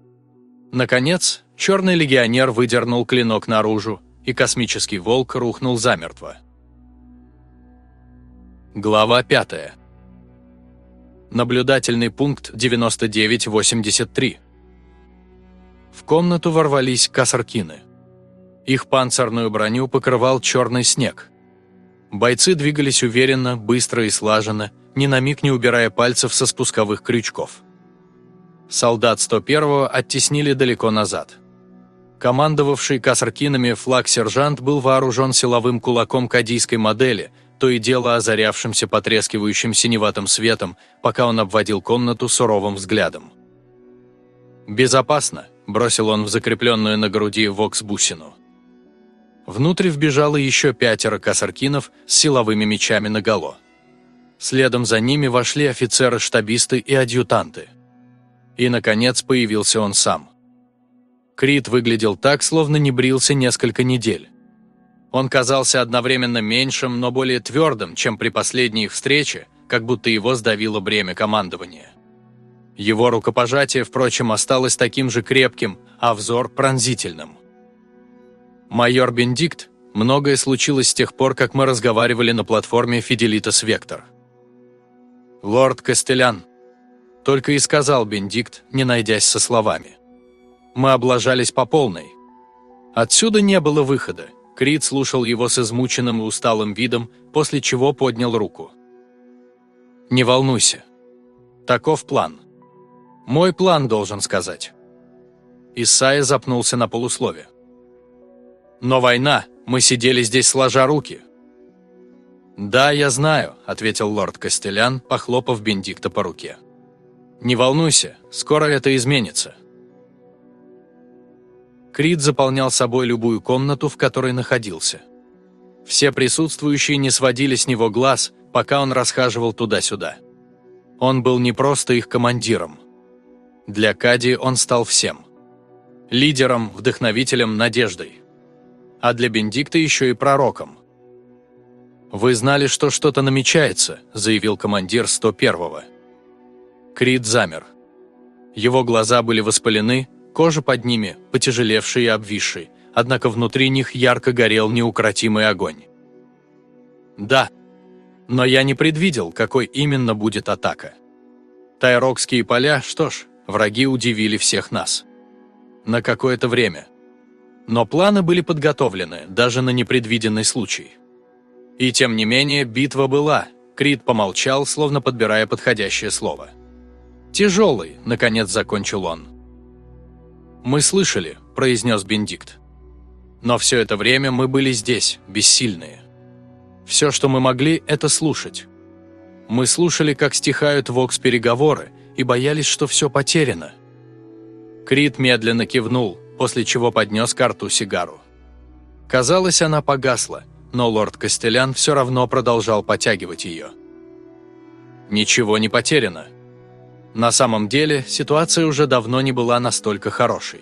Speaker 1: Наконец, черный легионер выдернул клинок наружу, и космический волк рухнул замертво. Глава 5. Наблюдательный пункт 9983. В комнату ворвались касаркины. Их панцирную броню покрывал черный снег. Бойцы двигались уверенно, быстро и слаженно, ни на миг не убирая пальцев со спусковых крючков. Солдат 101-го оттеснили далеко назад. Командовавший касаркинами флаг-сержант был вооружен силовым кулаком кадийской модели, то и дело озарявшимся потрескивающим синеватым светом, пока он обводил комнату суровым взглядом. «Безопасно», бросил он в закрепленную на груди вокс-бусину. Внутрь вбежало еще пятеро косаркинов с силовыми мечами наголо. Следом за ними вошли офицеры-штабисты и адъютанты. И, наконец, появился он сам. Крит выглядел так, словно не брился несколько недель. Он казался одновременно меньшим, но более твердым, чем при последней их встрече, как будто его сдавило бремя командования. Его рукопожатие, впрочем, осталось таким же крепким, а взор пронзительным. «Майор Бендикт, многое случилось с тех пор, как мы разговаривали на платформе Фиделитас Вектор». «Лорд Костелян», – только и сказал Бендикт, не найдясь со словами. «Мы облажались по полной». Отсюда не было выхода. Крит слушал его с измученным и усталым видом, после чего поднял руку. «Не волнуйся. Таков план». Мой план должен сказать. Исайя запнулся на полуслове. Но война, мы сидели здесь сложа руки. «Да, я знаю», — ответил лорд Костелян, похлопав Бендикта по руке. «Не волнуйся, скоро это изменится». Крид заполнял собой любую комнату, в которой находился. Все присутствующие не сводили с него глаз, пока он расхаживал туда-сюда. Он был не просто их командиром. Для Кади он стал всем. Лидером, вдохновителем, надеждой. А для Бендикта еще и пророком. «Вы знали, что что-то намечается», – заявил командир 101-го. Крид замер. Его глаза были воспалены, кожа под ними, потяжелевшей и обвисшей, однако внутри них ярко горел неукротимый огонь. «Да, но я не предвидел, какой именно будет атака. Тайрокские поля, что ж, враги удивили всех нас. На какое-то время. Но планы были подготовлены, даже на непредвиденный случай. И тем не менее, битва была. Крит помолчал, словно подбирая подходящее слово. «Тяжелый», — наконец закончил он. «Мы слышали», — произнес Бендикт. «Но все это время мы были здесь, бессильные. Все, что мы могли, это слушать. Мы слушали, как стихают вокс-переговоры, и боялись, что все потеряно. Крит медленно кивнул, после чего поднес карту сигару. Казалось, она погасла, но лорд Костелян все равно продолжал потягивать ее. Ничего не потеряно. На самом деле, ситуация уже давно не была настолько хорошей.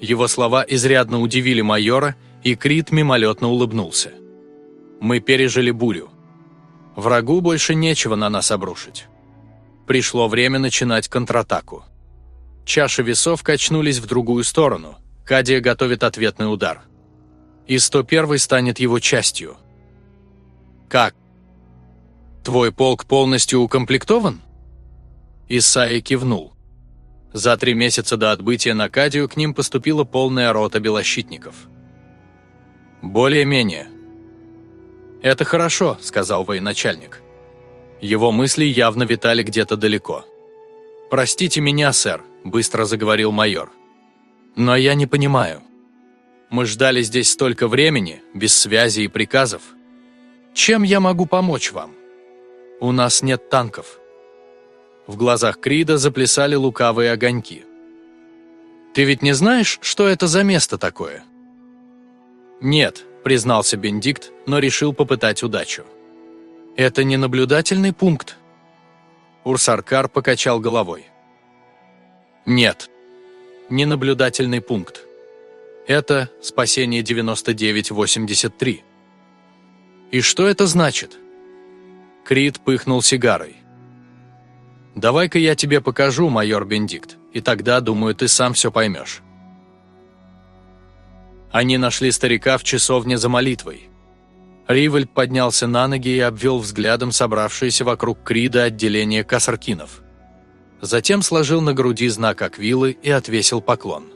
Speaker 1: Его слова изрядно удивили майора, и Крит мимолетно улыбнулся. «Мы пережили бурю. Врагу больше нечего на нас обрушить пришло время начинать контратаку. Чаши весов качнулись в другую сторону. Кадия готовит ответный удар. И 101 станет его частью. «Как? Твой полк полностью укомплектован?» Исаи кивнул. За три месяца до отбытия на Кадию к ним поступила полная рота белощитников. «Более-менее». «Это хорошо», — сказал военачальник. Его мысли явно витали где-то далеко. «Простите меня, сэр», – быстро заговорил майор. «Но я не понимаю. Мы ждали здесь столько времени, без связи и приказов, Чем я могу помочь вам? У нас нет танков. В глазах Крида заплясали лукавые огоньки. Ты ведь не знаешь, что это за место такое? Нет, признался Бендикт, но решил попытать удачу. Это не наблюдательный пункт. Урсаркар покачал головой. Нет, не наблюдательный пункт. Это спасение 9983. И что это значит? Крит пыхнул сигарой. «Давай-ка я тебе покажу, майор Бендикт, и тогда, думаю, ты сам все поймешь». Они нашли старика в часовне за молитвой. Ривальд поднялся на ноги и обвел взглядом собравшееся вокруг Крида отделение касаркинов. Затем сложил на груди знак Аквилы и отвесил поклон.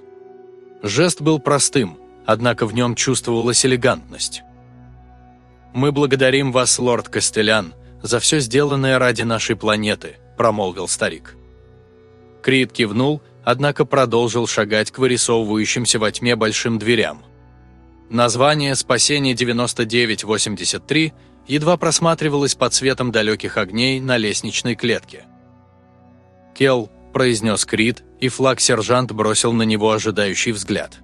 Speaker 1: Жест был простым, однако в нем чувствовалась элегантность. «Мы благодарим вас, лорд Костелян, за все сделанное ради нашей планеты», – промолвил старик. Крид кивнул, однако продолжил шагать к вырисовывающимся во тьме большим дверям. Название «Спасение 9983» едва просматривалось под светом далеких огней на лестничной клетке. «Келл», – произнес Крид, и флаг-сержант бросил на него ожидающий взгляд.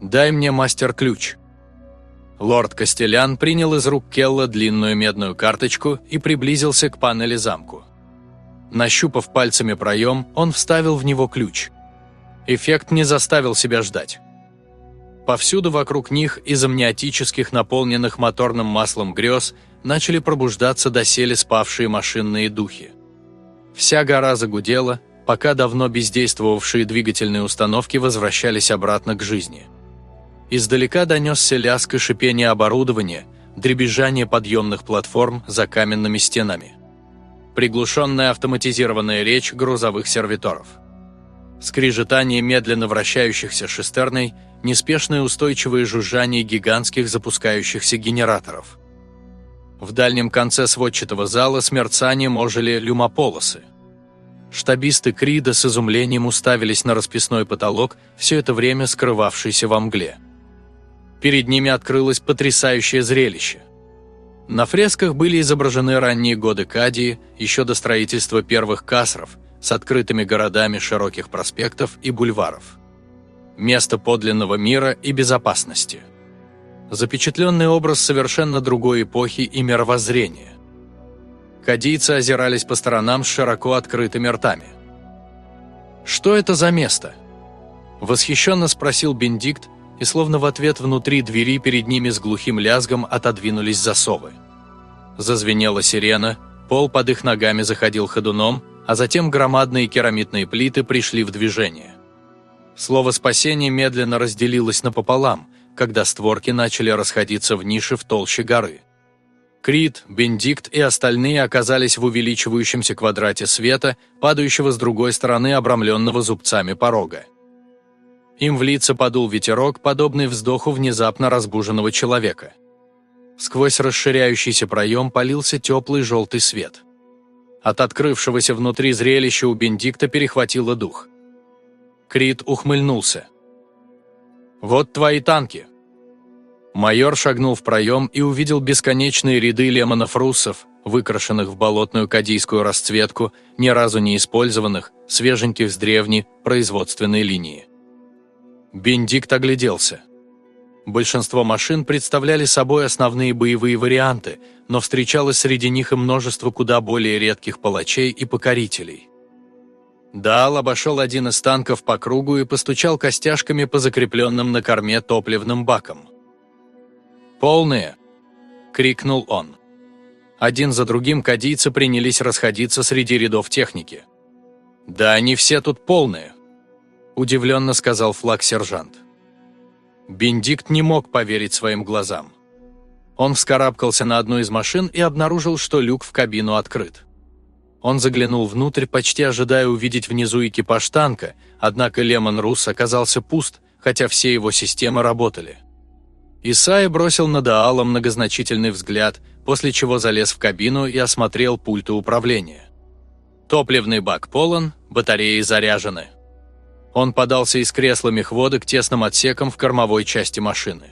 Speaker 1: «Дай мне мастер-ключ». Лорд Костелян принял из рук Келла длинную медную карточку и приблизился к панели замку. Нащупав пальцами проем, он вставил в него ключ. Эффект не заставил себя ждать. Повсюду вокруг них из амниотических, наполненных моторным маслом грез, начали пробуждаться доселе спавшие машинные духи. Вся гора загудела, пока давно бездействовавшие двигательные установки возвращались обратно к жизни. Издалека донесся лязг и шипение оборудования, дребезжание подъемных платформ за каменными стенами. Приглушенная автоматизированная речь грузовых сервиторов. Скрежетание медленно вращающихся шестерной, неспешное устойчивое жужжание гигантских запускающихся генераторов. В дальнем конце сводчатого зала с мерцанием ожили люмополосы. Штабисты Крида с изумлением уставились на расписной потолок, все это время скрывавшийся во мгле. Перед ними открылось потрясающее зрелище. На фресках были изображены ранние годы Кадии, еще до строительства первых касров, с открытыми городами широких проспектов и бульваров. Место подлинного мира и безопасности. Запечатленный образ совершенно другой эпохи и мировоззрения. Кадийцы озирались по сторонам с широко открытыми ртами. «Что это за место?» Восхищенно спросил Бендикт, и словно в ответ внутри двери перед ними с глухим лязгом отодвинулись засовы. Зазвенела сирена, пол под их ногами заходил ходуном, а затем громадные керамитные плиты пришли в движение. Слово «спасение» медленно разделилось напополам, когда створки начали расходиться в нише в толще горы. Крит, Бендикт и остальные оказались в увеличивающемся квадрате света, падающего с другой стороны обрамленного зубцами порога. Им в лица подул ветерок, подобный вздоху внезапно разбуженного человека. Сквозь расширяющийся проем полился теплый желтый свет. От открывшегося внутри зрелища у Бендикта перехватило дух. Крит ухмыльнулся. «Вот твои танки!» Майор шагнул в проем и увидел бесконечные ряды лемонов-руссов, выкрашенных в болотную кадийскую расцветку, ни разу не использованных, свеженьких с древней производственной линии. Бендикт огляделся. Большинство машин представляли собой основные боевые варианты, но встречалось среди них и множество куда более редких палачей и покорителей. Дал обошел один из танков по кругу и постучал костяшками по закрепленным на корме топливным бакам. «Полные!» — крикнул он. Один за другим кадийцы принялись расходиться среди рядов техники. «Да они все тут полные!» – удивленно сказал флаг-сержант. Бендикт не мог поверить своим глазам. Он вскарабкался на одну из машин и обнаружил, что люк в кабину открыт. Он заглянул внутрь, почти ожидая увидеть внизу экипаж танка, однако Лемон Рус оказался пуст, хотя все его системы работали. Исайя бросил на Даала многозначительный взгляд, после чего залез в кабину и осмотрел пульты управления. Топливный бак полон, батареи заряжены. Он подался из кресла мехвода к тесным отсекам в кормовой части машины.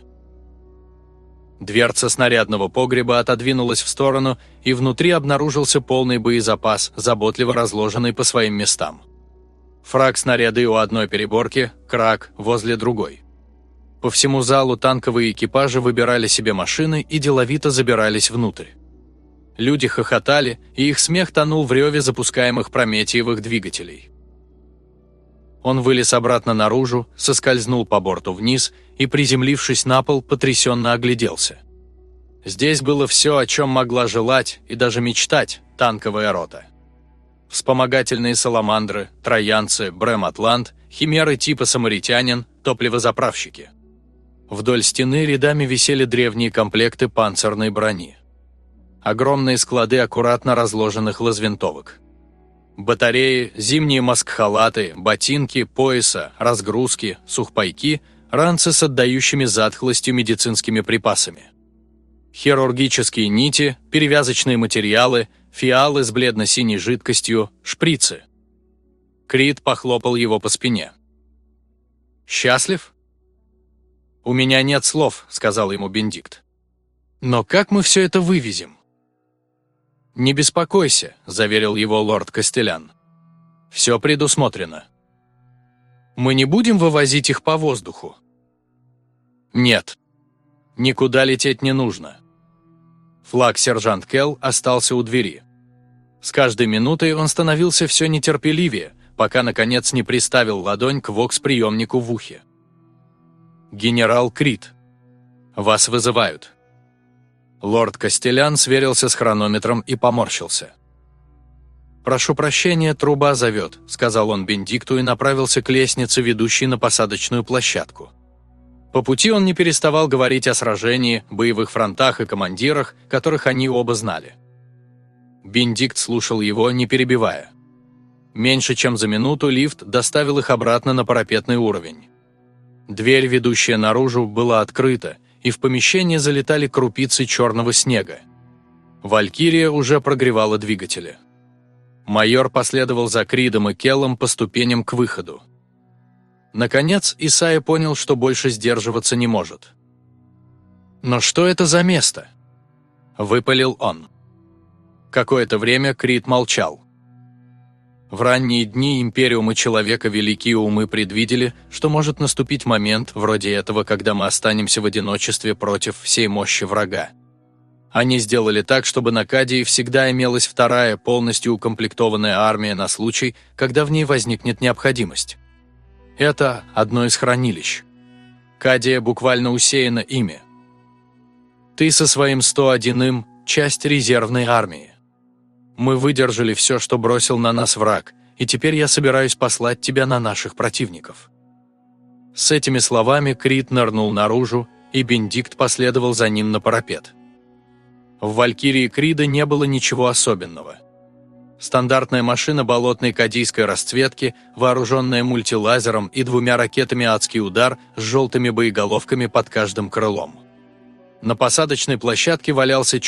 Speaker 1: Дверца снарядного погреба отодвинулась в сторону, и внутри обнаружился полный боезапас, заботливо разложенный по своим местам. Фраг снаряды у одной переборки, крак возле другой. По всему залу танковые экипажи выбирали себе машины и деловито забирались внутрь. Люди хохотали, и их смех тонул в реве запускаемых прометиевых двигателей. Он вылез обратно наружу, соскользнул по борту вниз и, приземлившись на пол, потрясенно огляделся. Здесь было все, о чем могла желать и даже мечтать танковая рота. Вспомогательные саламандры, троянцы, брэм-атлант, химеры типа самаритянин, топливозаправщики. Вдоль стены рядами висели древние комплекты панцирной брони. Огромные склады аккуратно разложенных лазвинтовок. Батареи, зимние маскхалаты, ботинки, пояса, разгрузки, сухпайки, ранцы с отдающими затхлостью медицинскими припасами. Хирургические нити, перевязочные материалы, фиалы с бледно-синей жидкостью, шприцы. Крит похлопал его по спине. «Счастлив?» «У меня нет слов», — сказал ему Бендикт. «Но как мы все это вывезем?» «Не беспокойся», – заверил его лорд Костелян. «Все предусмотрено». «Мы не будем вывозить их по воздуху?» «Нет. Никуда лететь не нужно». Флаг сержант Келл остался у двери. С каждой минутой он становился все нетерпеливее, пока, наконец, не приставил ладонь к вокс-приемнику в ухе. «Генерал Крит. Вас вызывают». Лорд Костелян сверился с хронометром и поморщился. «Прошу прощения, труба зовет», – сказал он Бендикту и направился к лестнице, ведущей на посадочную площадку. По пути он не переставал говорить о сражении, боевых фронтах и командирах, которых они оба знали. Бендикт слушал его, не перебивая. Меньше чем за минуту лифт доставил их обратно на парапетный уровень. Дверь, ведущая наружу, была открыта, и в помещение залетали крупицы черного снега. Валькирия уже прогревала двигатели. Майор последовал за Кридом и Келлом по ступеням к выходу. Наконец, Исайя понял, что больше сдерживаться не может. «Но что это за место?» – выпалил он. Какое-то время Крид молчал. В ранние дни Империум и Человека великие умы предвидели, что может наступить момент, вроде этого, когда мы останемся в одиночестве против всей мощи врага. Они сделали так, чтобы на Кадии всегда имелась вторая, полностью укомплектованная армия на случай, когда в ней возникнет необходимость. Это одно из хранилищ. Кадия буквально усеяна ими. Ты со своим 101-м – часть резервной армии. Мы выдержали все, что бросил на нас враг, и теперь я собираюсь послать тебя на наших противников». С этими словами Крит нырнул наружу, и Бендикт последовал за ним на парапет. В «Валькирии Крида» не было ничего особенного. Стандартная машина болотной кадийской расцветки, вооруженная мультилазером и двумя ракетами «Адский удар» с желтыми боеголовками под каждым крылом. На посадочной площадке валялся